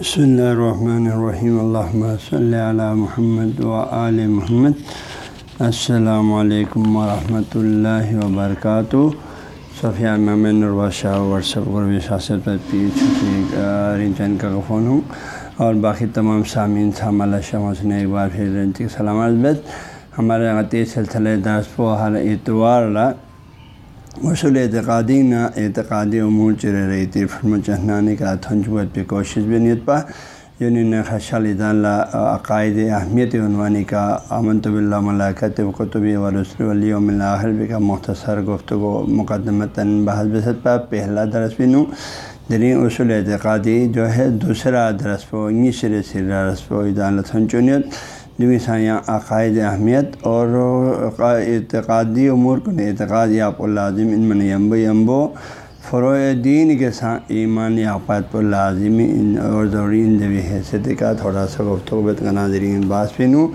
بسم اللہ الرحمن الرحیم اللہ صلی علی محمد و آل محمد السلام علیکم ورحمۃ اللہ وبرکاتہ صفیہ محمد نروا شاہ ورثب غرب شاست پر پی رنچن کا فون ہوں اور باقی تمام سامعین سام اللہ شاہ نے ایک بار پھر رنچی سلامت ہمارے عطی سلسلہ دس و ہر اتوار اصول اعتقادی نہ اعتقادی امور چرے رہی تھی۔ فرم چہنانے کا تھنجوت پہ کوشش بھی نیت پا۔ یونین خشال اللہ عقائد اہمیت عنوانی کا امن طب اللہ ملاقت و قطبی و رسول علی بھی کا مختصر گفتگو مقدمتاً بحث بحث پا۔ پہلا درس بھی نوں درین اصول اعتقادی جو ہے دوسرا درس پو سر سر رس پو ادان تھنچونیت جو سایاں عقائد اہمیت اور اعتقادی امور کن اعتقاد یاپ لازم ان من یمبو یمبو فروع دین کے ساتھ ایمان عقائد پر لازمی ان اور ضروری ان جبی حیثیت کا تھوڑا سا گفتگوت کا ناظرین باس پینوں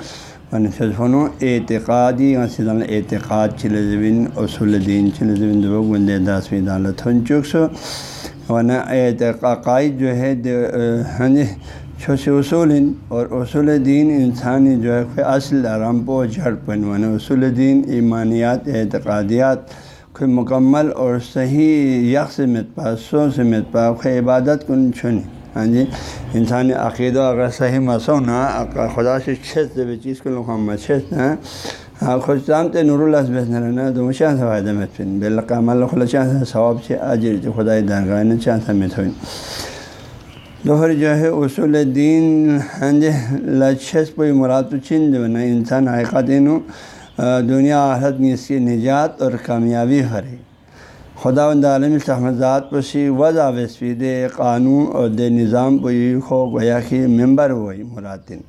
فنو اعتقادی اعتقاد چل زبین، اصول دین چل زبین دو داسویں دالت ہن چک سو ورنہ اعتقاد جو ہے ہاں جی چھوٹے اصول اور اصول دین انسانی جو ہے کوئی اصل رمپو جھڑ پن اصول دین، ایمانیات، اعتقادیات کوئی مکمل اور صحیح یکس متپا سو سے متپا کوئی عبادت کن چھنی ہاں جی؟ انسانی عقیدہ اگر صحیح مسونا خدا سے چھت بھی چیز کو لوگ چھت ہیں ہاں خوش تے نور اللہ بس نہ رہنا، تو مشاء سے فائدہ مت پن۔ بے لقام اللہ خلا چاہ ثواب سے اجر خدا درگاہ نے چاہ سا ہوئی دوہر جو ہے اصول دین ہاں جی لچھس پہ مراد چین جو نا انسان حقیقت دنیا آحت میں اس کی نجات اور کامیابی ہرے خدا و عالم صحمزات پسی وضع وسفی دے قانون اور دے نظام پوئی خو گویا کی ممبر ہوئی مراتن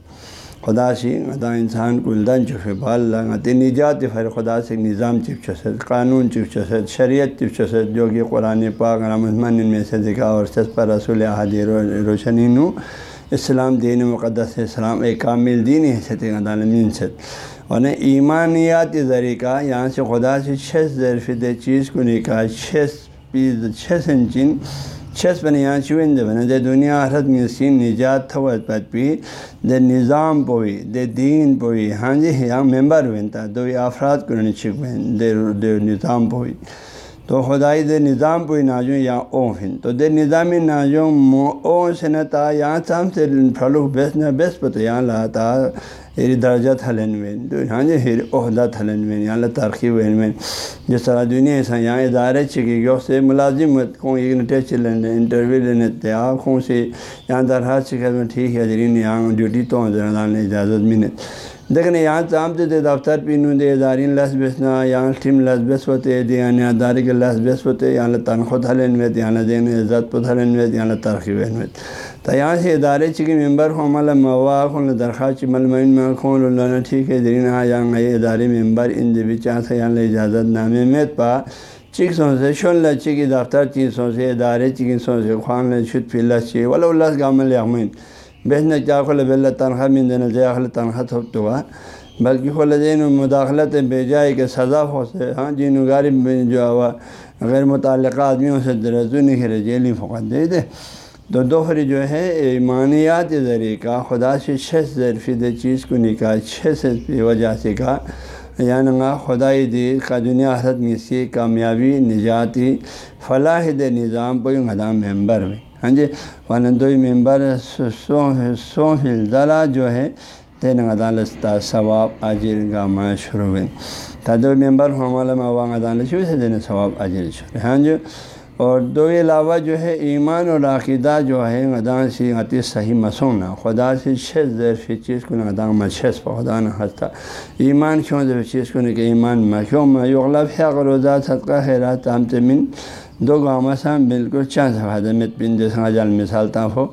خدا سی خدا انسان کو الدن چفے بال نجات فر خدا سے نظام چپ چسد، قانون چپ چسد، شریعت چپ چسد جو کہ قرآن پاک رحمن میں سے دکھا اور سس پر رسول احادی روشنی نو۔ اسلام دین مقدس اسلام ایک کامل دین حیثیت عدالمین سے اور ایمانیات ذریقہ یہاں سے خدا سے چھ ظرفد چیز کو نکاح چھ چھ سنچن چھس بنے چوئن دے دے دنیا حرت میں سین نجات تھوت پت پی۔ دے نظام پوئی، دے دین پوئی۔ ہاں جی یہاں ممبر ہوئن تا دو افراد کرنے چھک دے دے نظام پوئی۔ تو خدائی دے نظام پوئی ناجوں یا او ہن۔ تو دے نظامی ناجوں مو او سنتا یہاں سام سے پھلو بیس نہ بیس پتہ یہاں لاتا۔ یعنی ہیری درجہ تھلن میں ہاں جی یعنی ہیری عہدہ تھلن میں یہاں یعنی ترقی وین میں جس طرح دنیا ایسا یہاں ادارے چکی گی سے ملازم کون ایک ٹیسٹ لینے انٹرویو لینے تھے آپ کون سے یہاں درخواست چکے ٹھیک ہے جرین یہاں ڈیوٹی تو نے اجازت ملے۔ دیکھنے یہاں چام دے دفتر پینوں دے ادارین لس بیسنا یہاں ٹیم لس بیس ہوتے دے یعنی ادارے کے لس بیس ہوتے یہاں تنخواہ تھلن میں یہاں دین عزت پہ تھلن میں یہاں ترقی وین تو یہاں سے ادارے چکی ممبر ہو مل موا خون درخواست مل میں خون اللہ ٹھیک ہے درین ہاں یہاں ادارے ممبر ان بھی چاہ سے یہاں اجازت نامے میں پا۔ چیک سو سے شون لچی کی دفتر چیز سو سے ادارے چکی سو سے خوان لے چھت پھر لچی ولا اللہ گامل یامین بہن کیا خل بل تنخواہ من دینا جا تنخواہ تھوپ تو بلکہ خل دین مداخلت بے جائے کہ سزا ہو سے ہاں جن غالب جو ہوا غیر متعلقہ آدمیوں سے درزو نہیں کھیلے جیلی فقط دے دے۔ تو دوہری جو ہے، ایمانیات ذریعے کا، خدا سے چھ ظرفی دے چیز کو نکال چھ سے وجہ سے کہا یعنی خدائی دی کا دنیا حرت میں سی کامیابی، نجاتی، فلاح دے نظام پہ غدام ممبر میں ہاں جی ون دو ممبر سو ذرا جو ہے تین عدالت ثواب عاجر گامہ شروع ہوئے۔ تدو ممبر ہمارا مواں عدالت شروع سے دینے ثواب عاجر شروع۔ ہاں جی اور دو علاوہ جو ہے، ایمان اور عقیدہ جو ہے، غدان سی عطی صحیح مسونا خدا سے چھ زیر فی چیز کو نقدام مچھس پہ خدا نہ ہنستا ایمان کیوں زیر چیز کو کہ ایمان میں کیوں میں یغلب ہے روزہ، صدقہ، خیرات تام تمن دو گاؤں سے بالکل چند فائدہ میں پن جیسا جال مثال تا ہو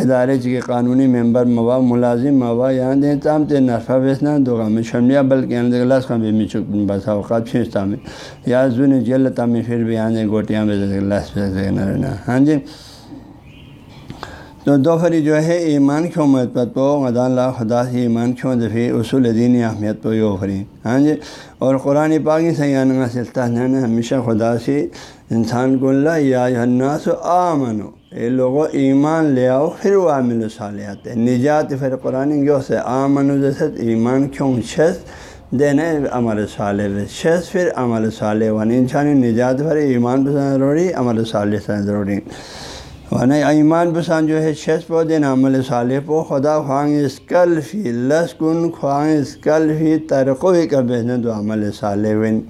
ادارے کے قانونی ممبر موا، ملازم موا، یہاں دیں تام تے نرفہ بیچنا دو گاؤں میں شرمیا بلکہ اندر گلاس کا بھی میں چک بسا اوقات پھینچتا میں یا زون جیل میں پھر بھی آنے گوٹیاں بیچ گلاس پھینچ رہنا۔ ہاں جی؟ تو دو فری جو ہے، ایمان کیوں محبت پو غدا اللہ خدا سے ایمان کیوں دفی اصول دین اہمیت پو یو فری ہاں جی؟ اور قرآن پاکی سیاح سلطان نے ہمیشہ خدا سے انسان کو اللہ یا الناس آمنو۔ اے لوگوں ایمان لے آؤ، پھر وہ عامل صالحات نجات پھر قرآن گیو سے آمن جیسے ایمان کیوں شس؟ دینے عمل صالح شس پھر عمل صالح ون انسانی نجات پھر ایمان پسند ضروری، عمل صالح سے ضروری۔ ورنہ ایمان پسند جو ہے شس پو دین عمل صالح پو، خدا خواہنگ اس کل فی لسکن کن خواہنگ اس کل فی ترقو ہی کا بہن دو عمل صالح ون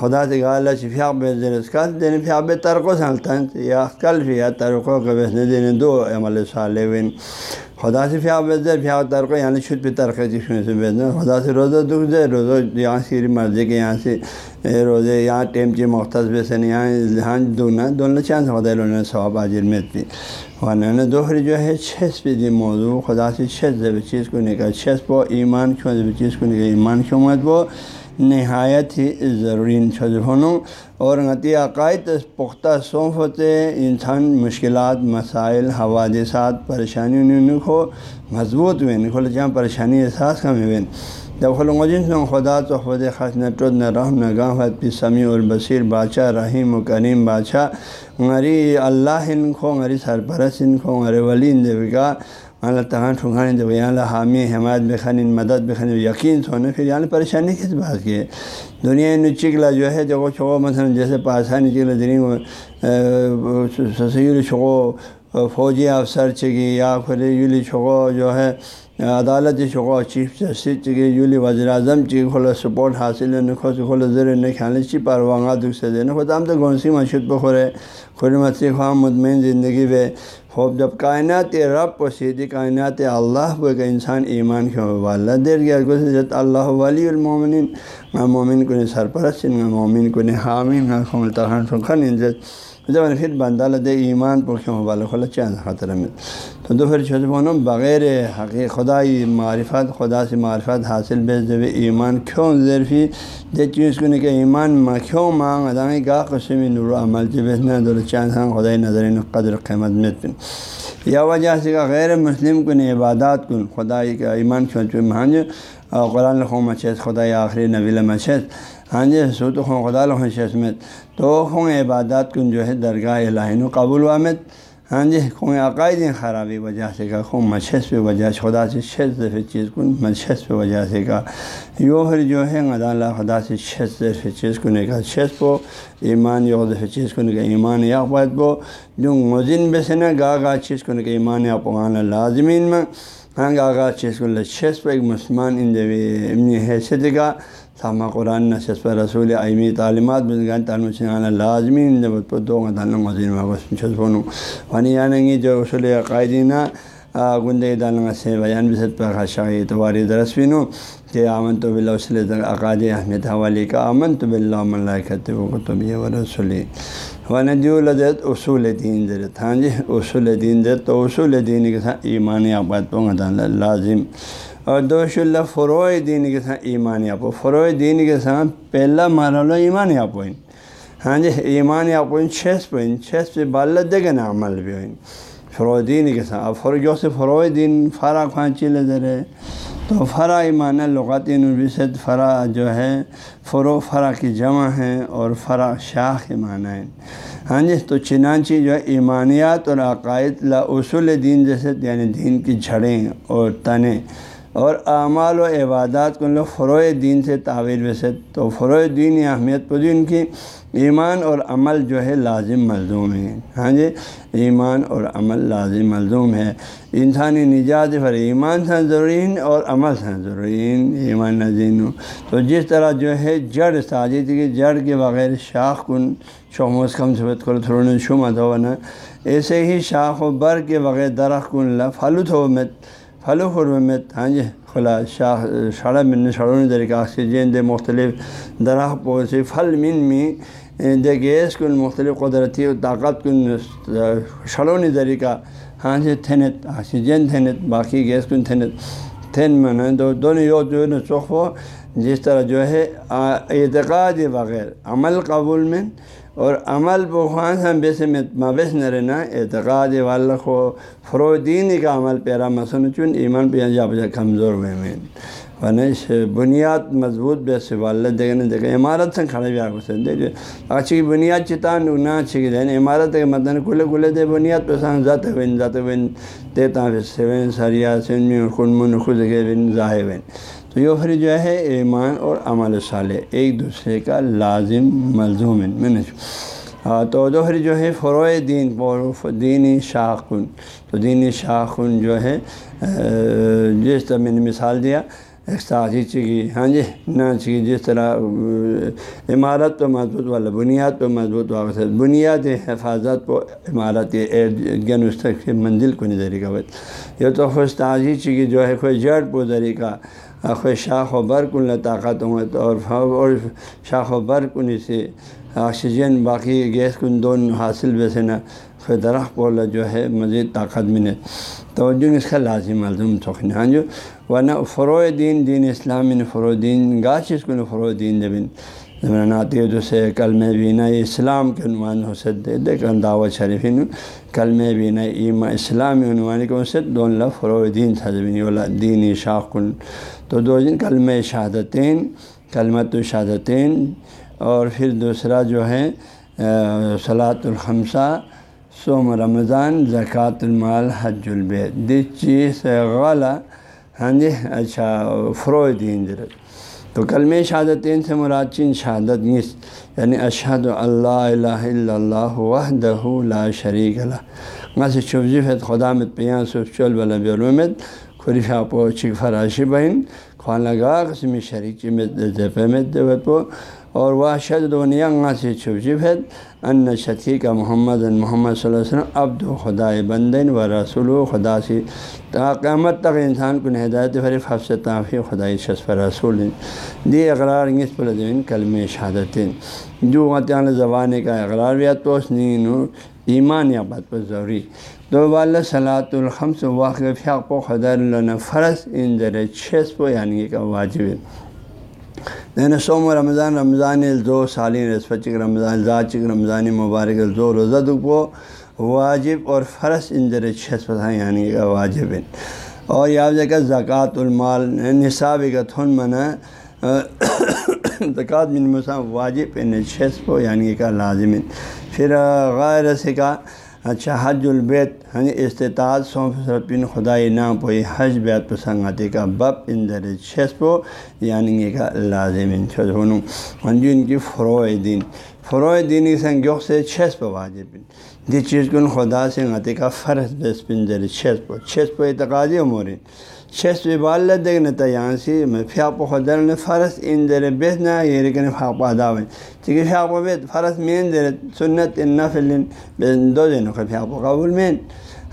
خدا سے گالا فیا بے زر کل دین فیا ترقو سلطن یا کل یا ترقو کا بہن دین دو عمل صالح ون خدا یعنی سے فیا بے زر فیا ترقو یعنی چھٹ پہ ترقے جس میں سے بہن خدا سے روزہ دکھ دے، روزہ یہاں سیری مرضی کے یہاں سے روزے یہاں ٹیم چی مختص بے سے یہاں یہاں دونا دونوں چاند خدا نے ثواب حاضر میں تھی ورنہ دوہری جو ہے چھس پہ دی موضوع خدا سے چھس جب چیز کو نکال چھس پو ایمان کیوں جب چیز کو نکال ایمان کیوں مت وہ نہایت ہی ضروری چھجھونوں اور غتی عقائد پختہ سونف ہوتے انسان مشکلات، مسائل، حوادثات پریشانی کو مضبوط ہوئے نکھول جہاں پریشانی احساس کم ہوئے۔ جب خلوجن سے خدا تو خود خاص نہ ٹود، نہ رحم نہ گاہ پی سمیع البصیر بادشاہ، رحیم و کریم بادشاہ غری اللہ ان کو غری سرپرست ان کو غری ولی ان دیوگا اللہ تعالیٰ ٹھنگانے جب یہاں حامی حمایت بخن مدد بخن یقین سونے پھر یہاں پریشانی کس بات کی۔ ہے دنیا نے چکلا جو ہے، جو چھو مثلاً جیسے پاسانی چکلا، دنیا سسیل چھو فوجی افسر چگی یا پھر یولی چھو جو ہے عدالت شغو چیف جسٹس چگی یولی وزیر اعظم چی کھولو سپورٹ حاصل نکھو سے کھولو زر نکھانے چی پروانگا دکھ سے دے نکھو تام تو گونسی مشہور بخورے کھلی مسی خواہ مطمئن زندگی پہ خوب جب کائنات رب و سیدھی کائنات اللہ کو ایک انسان ایمان کے والا دیر گیا گزرت اللہ ولی المومن نہ مومن کو نے سرپرست نہ مومن کو نے حامین نہ خون تخان سکھن انجت جب پھر بندہ لدے ایمان پوکھوں والا کھلا چاند خطرہ میں تو دو پھر چھوٹے بونوں بغیر حقیق خدائی معرفت، خدا سے معرفت حاصل بے جب ایمان. کیوں ذرفی دے چیز کو کہ ایمان ما کیوں مانگ ادائیں گا قسم نور عمل جی جب نہ دور چاند خان خدائی نظر قدر قیمت میں یا وجہ سے کہ غیر مسلم کن عبادات کن. خدائی کا ایمان کیوں مہانج اور قرآن لخوں مچھس خدائی آخری نبی مچھس ہاں جی سو خوں خدا لخوں شسمت تو خوں عبادات کن جو ہے درگاہ الہین و قبول وامد ہاں جی خوں عقائد خرابی وجہ سے کا خوں مچھس پہ وجہ سے، خدا سے چھس دفعہ چیز کن مچھس پہ وجہ سے کا۔ یو پھر جو ہے غدا اللہ خدا سے چھس دفعہ چیز کو کا چھس پو، ایمان یو دفعہ چیز کو کا ایمان یا بات پو۔ جو مزن بے سے نہ گا گا چیز کو کا ایمان یا پوان لازمین میں۔ ہاں گا گا چیز کو چھس پہ ایک مسلمان ان حیثیت کا۔ سامہ قرآن نشست پر رسول عیمی تعلیمات بزگان تعلیم سنگانا لازمی جب دو تعلق وزیر یعنی جو اصول عقائدینہ گندے دالنگ سے بیان بصد پر خشائی تواری درسفینوں کہ امن تو بلّہ وسل عقاد احمد حوالی کا امن تو بلّہ ملکت و قطبی و رسولی ونجو لدت اصول دین درت ہاں جی اصول دین درت تو اصول دین کے ساتھ ایمان آباد پونگا لازم اور دوش اللہ فروع دین کے ساتھ ایمان آپ فروع دین کے ساتھ پہلا مرحلہ ایمان آپ ہاں جی ایمان آپ چھس پوائن چھس پہ بالت دے گا نا عمل بھی ہوئیں فروع دین کے ساتھ۔ اب جو سے فروع دین فرا کھانچی لے رہے، تو فرا ایمان لغاتی نربیست فرا جو ہے فرو فرا کی جمع ہے اور فرا شاخ ایمان ہے۔ ہاں جی تو چنانچی جو ہے، ایمانیات اور عقائد لا اصول دین جیسے یعنی دین کی جھڑیں اور تنیں اور اعمال و عبادات کو لوگ فروع دین سے تعویر ویسے تو فروع دین اہمیت پوری ان کی ایمان اور عمل جو ہے لازم ملزوم ہے۔ ہاں جی؟ ایمان اور عمل لازم ملزوم ہے۔ انسانی نجات پر ایمان سے ضروری اور عمل سے ضروری ایمان نظین تو جس طرح جو ہے جڑ ساجد کی جڑ کے بغیر شاخ کن شوموس کم سبت کرو تھوڑا شمت ہو نا ایسے ہی شاخ و بر کے بغیر درخت کن لفلت ہو مت پھلو حرمت ہاں جی خلا شاخ شڑا من شڑوں طریقہ آکسیجن دے مختلف درخت پوسی پھل من میں دے گیس کن مختلف قدرتی طاقت کن شڑونی طریقہ ہاں جی تھنت آکسیجن تھنت باقی گیس کن تھنت تھن من دو دونوں یو جو ہے چوک ہو جس طرح جو ہے اعتقاد بغیر عمل قبول میں اور عمل بخوان ہم بیس میں مابس نہ رہنا اعتقاد والا کو فرو دین کا عمل پیرا مسن چن ایمان پہ جا بجا کمزور ہوئے میں۔ ورنہ بنیاد مضبوط بے سوال دیکھے نہیں دیکھے، عمارت سے کھڑے بھی آپ سے دیکھیے اچھی بنیاد چتان نہ اچھی کی دین، عمارت ہے مدن کھلے کھلے دے بنیاد پہ سان ذات وین ذات وین دیتا سوین سریا سن میں خن من خود کے بن ظاہر وین تو یہ پھر جو ہے ایمان اور عمل صالح، ایک دوسرے کا لازم ملزوم میں تو دوہر جو ہے فروع دین دینی شاخن۔ تو دینی شاخن جو ہے جس طرح میں نے مثال دیا ایک ساتھی چکی ہاں جی نہ چکی، جس طرح عمارت تو مضبوط والا، بنیاد پہ مضبوط واقع بنیاد حفاظت کو عمارت گن اس تک منزل کو نہیں طریقہ یہ تو خوش تازی چکی جو ہے کوئی جڑ پو طریقہ خوش شاخ و بر کن طاقت ہوں اور اور شاخ و بر کن سے آکسیجن باقی گیس کن دونوں حاصل ویسے نہ پھر درخت بولا جو ہے مزید طاقت ملے توجہ اس کا لازم ملزم سخن ہاں جو ورنہ فروع دین دین اسلام فروع دین گاچ اس کو فروع دین جبن ناتی سے کل میں بھی نہ اسلام کے عنوان ہو سکتے دیکھ دعوت شریف کل میں بھی نہ ایما اسلام عنوان کے سد دون لف فروع دین تھا زبین والا دینی شاخ تو دو دن کلم شہادتین کلمت شہادتین اور پھر دوسرا جو ہے صلاۃ الخمسہ سوم رمضان، زکوٰۃ المال، حج البید دس چیز غلہ ہاں جی؟ اچھا فرو دین درد تو کلمہ شہادتین سے مراد چین شہادت نیس یعنی اشہد اللہ الہ الا اللہ وحدہ لا شریک اللہ میں سے شبجی خدا مت پیاں سب چول بلب علومت خریفہ آپ چک فراشی بہن خانہ گاہ قسم شریک میں اور وہ شد و سے چھپ چھپ ہے ان شتی کا محمد محمد صلی اللہ علیہ وسلم عبد و خدا بندن و رسول و خدا سے قیامت تک انسان کو ہدایت فرف حفظ تعفی خدائی شسف رسول. دی اقرار انگس پردین کلم شہادت جو متعال زبان کا اقرار بھی توس نین ایمان یا بات پر ضروری۔ دو والا صلاۃ الخمس واقف و خدا اللہ فرض ان در چھس پو یعنی کہ واجب. نین سوم رمضان رمضان الزو سالین رسفچک رمضان ذاچک رمضان مبارک الزو روزہ دکو واجب اور فرض ان در چھس پتہ یعنی کہ واجب. اور یا جگہ زکوٰۃ المال، نصاب کا تھن منع زکوٰۃ من مسا واجب ان چھس پو یعنی, یعنی کہ لازم. پھر غیر کا اچھا حج البیت ہاں استطاعت سونف سرپن خدائی نام پوئی حج بیت پسنگاتے کا بب اندر چھسپو یعنی کا لازم ہوں ہاں جی ان کی فروع دین۔ فروع دین سنگیو سے چھس پو واجب۔ جس چیز کو خدا سے غاتے کا فرض بیس پنجر چھس پو چھس پو اعتقادی امورین چھس پہ بال دیکھنا تھا یہاں سے میں پھیاپ نے فرض ان دیر بیچنا یہ یعنی لیکن پھاپ ادا ہوئے۔ چونکہ پھیاپ بیت، فرس مین دیر سنت ان نفل دو دنوں کا پھیاپ قبول مین۔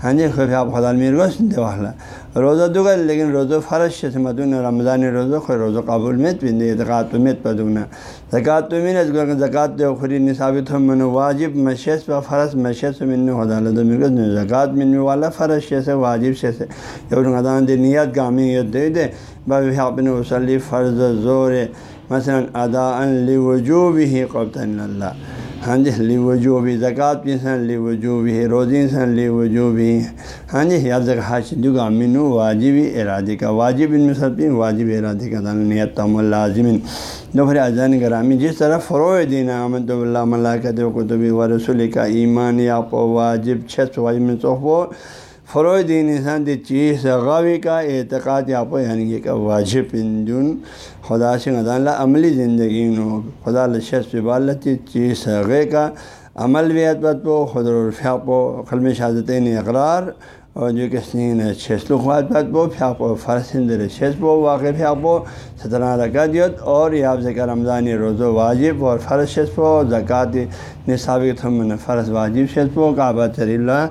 ہاں جی خفی آپ خدا میر گوشت دے والا۔ روزہ دگا لیکن روزہ فرض سے مدون رمضان روزہ خو روزہ قبول میت پہ دے زکات تو میت پہ دگنا زکات تو مین زکات دے خری نصابت ہم من واجب مشیس پہ فرض مشیس من خدا لدو میر زکات من والا فرض سے واجب سے۔ سے یہ دے نیت گامی یت دے دے۔ بابی اپنے وسلی فرض زور مثلاً ادا ان لی وجوب ہی قبط اللہ۔ ہاں جی لی وجو بھی زکوٰۃ بھی سن لی وجو بھی روزی سن لی وجو بھی ہاں جی یا حاش دگا منو واجب ارادی کا، واجب ان میں سب واجب ارادی کا دان نیت تم لازمن۔ دوپہر اذان گرامی، جس طرح فروع دین احمد اللہ ملاکت و قطبی و رسول کا ایمان یا واجب چھ واجب میں صحبو فروغ دین انسان دی چیز غاوی کا اعتقاد یا پو یعنی کہ واجب جن خدا سے اللہ عملی زندگی نو، خدا لشس بالتی چیز غے کا عمل بھی ادبت پو خد الفاق و قلم شہادتین اقرار اور جو کہ سنین چھس لخوات پت پو پھیاپ و فرسندر چھس پو واقع پھیاپ و سترہ رکعت اور یاب ذکر رمضانی روز و واجب اور فرض شسپ و زکوٰۃ نصابی فرض واجب شسپ و کعبہ تر اللہ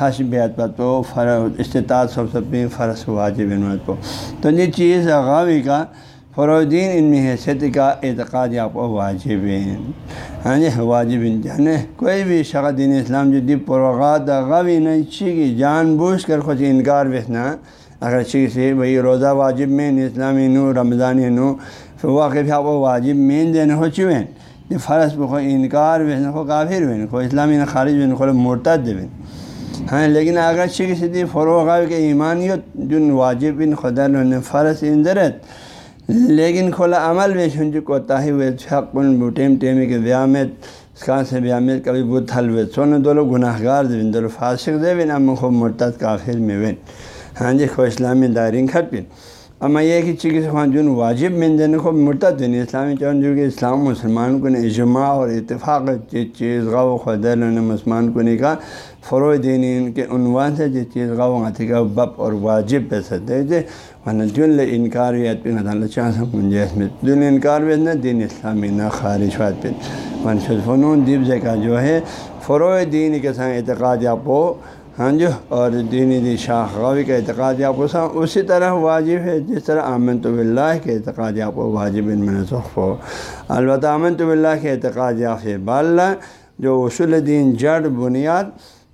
حش بیت پت پو فر استطاعت سب سب فرض واجب انمت پو تو یہ چیز غاوی کا فرودین ان میں حیثیت کا اعتقاد یا پو واجب ہاں جی واجب یعنی کوئی بھی شخص دین اسلام جو دی پروغات غاوی نہیں، چی جان بوجھ کر خود انکار بیچنا اگر چیز سے بھائی روزہ واجب میں اسلامی نو، رمضان نو واقف آپ واجب مین دینے ہو چویں فرض بخو انکار بیچنا خو کافر بین خو اسلامی نہ خارج بین خو مرتد بین ہاں لیکن اگر چی کسی فروغ کہ ایمانیت جن واجب ان خدا فرض اندرت لیکن کھولا عمل میں شنج کوتا ہی ہوئے حق ٹیم ٹیم کے ویامت کہاں سے بیامت کبھی بدھ حل ہوئے سونے دولو گناہ گار دین دولو فاسق دے بن ام خوب مرتد کافر میں وین۔ ہاں جی خو اسلامی دائرین کھٹ پن اما یہ کہ چیز خان جن واجب من دین کو مرتد دین اسلامی چون جو کہ اسلام مسلمان کو نے اجماع اور اتفاق چیز غو خدل نے مسلمان کو نے کہا فروغ دین ان کے عنوان سے جس چیز غو آتی کا بپ اور واجب پہ سکتے تھے ورنہ جن انکار بھی پہ نہ چاہ گنجائش میں۔ جن انکار بھی نہ دین اسلامی، نہ خارج وات پہ۔ ون فنون دیپ کا جو ہے فروغ دین کے ساتھ اعتقاد آپ کو ہاں جو اور دینی دی شاہ غوی کا اعتقاد آپ کو اسی طرح واجب ہے، جس طرح امن تو اللہ کے اعتقاد آپ کو واجب ان میں ہو البتہ امن تو اللہ کے اعتقاد آپ بال جو اصول دین جڑ بنیاد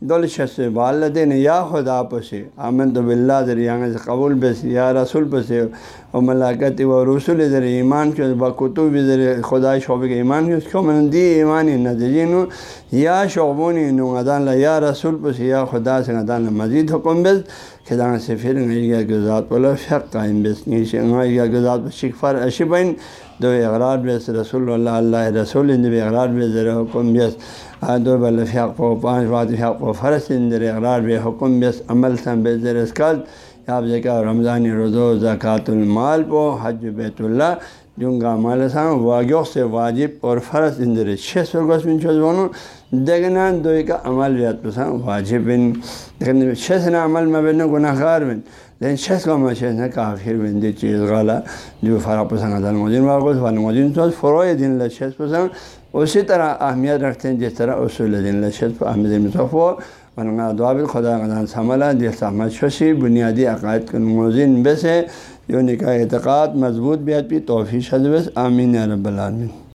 دول شخص والدین یا خدا پسے، آمن تو بلّہ ذریعہ یعنی سے قبول بس یا رسول پسے، و ملاقت و رسول ذریعہ ایمان کے بقتو بھی خدا شعبے کے ایمان کے اس کو من دی ایمانی نظرین یا شعبونی نو ادان یا رسول پس یا خدا سے ادان مزید حکم بس خدا سے پھر گیا گزات بولو فق قائم بس گیا گزات شکفر اشبین دو اقرار بس رسول اللہ اللہ رسول اقرار بے ذرا حکم بس دو بلفیق و پانچ بات فیق و فرض اندر اقرار بے حکم بس عمل سم بے زر اسکل یا ذکا رمضان روزو زکوٰۃ المال پو، حج بیت اللہ. جنگا مال سام واگیو سے واجب اور فرض اندر چھ سو گوس بن چوز بونو دگنا دو کا عمل بیت پسان واجب بن. لیکن چھ سنا عمل میں گناہ گار بن. لیکن شخص کا مشہور ہے کافر بندی چیز غالا جو فرا پسند المدین واقع والمدین تو فروع دن لشخص پسند اسی طرح اہمیت رکھتے ہیں جس طرح اصول دن لشخص احمد مصف ہو ورنہ دعابل خدا قدان سملا دل احمد بنیادی عقائد کے موزن بس ہے جو نکاح اعتقاد مضبوط بیت بھی توفیع شدوس آمین رب العالمین